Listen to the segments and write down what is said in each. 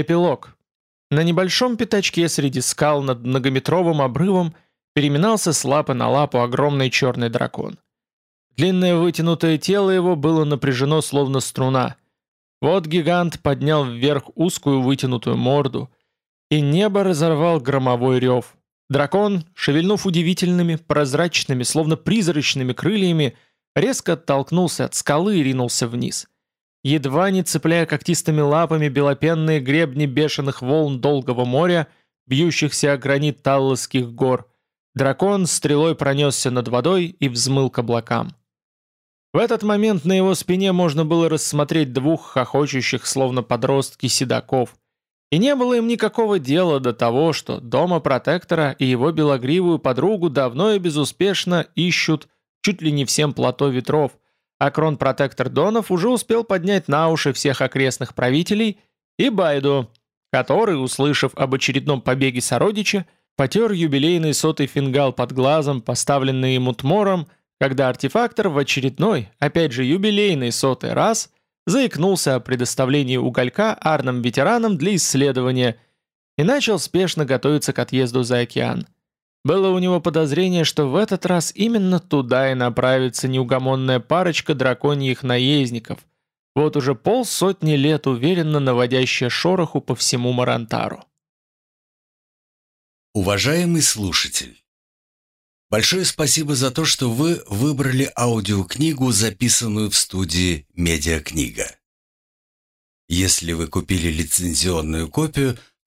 Эпилог. На небольшом пятачке среди скал над многометровым обрывом переминался с лапы на лапу огромный черный дракон. Длинное вытянутое тело его было напряжено словно струна. Вот гигант поднял вверх узкую вытянутую морду, и небо разорвал громовой рев. Дракон, шевельнув удивительными, прозрачными, словно призрачными крыльями, резко оттолкнулся от скалы и ринулся вниз. Едва не цепляя когтистыми лапами белопенные гребни бешеных волн долгого моря, бьющихся о гранит Талласских гор, дракон стрелой пронесся над водой и взмыл к облакам. В этот момент на его спине можно было рассмотреть двух хохочущих, словно подростки, седаков. И не было им никакого дела до того, что дома протектора и его белогривую подругу давно и безуспешно ищут чуть ли не всем плато ветров, а крон-протектор Донов уже успел поднять на уши всех окрестных правителей и Байду, который, услышав об очередном побеге сородича, потер юбилейный сотый фингал под глазом, поставленный ему тмором, когда артефактор в очередной, опять же юбилейный сотый раз, заикнулся о предоставлении уголька арным ветеранам для исследования и начал спешно готовиться к отъезду за океан. Было у него подозрение, что в этот раз именно туда и направится неугомонная парочка драконьих наездников, вот уже полсотни лет уверенно наводящая шороху по всему Марантару. Уважаемый слушатель, Большое спасибо за то, что вы выбрали аудиокнигу, записанную в студии «Медиакнига». Если вы купили лицензионную копию,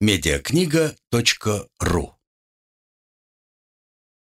медиакнига.ру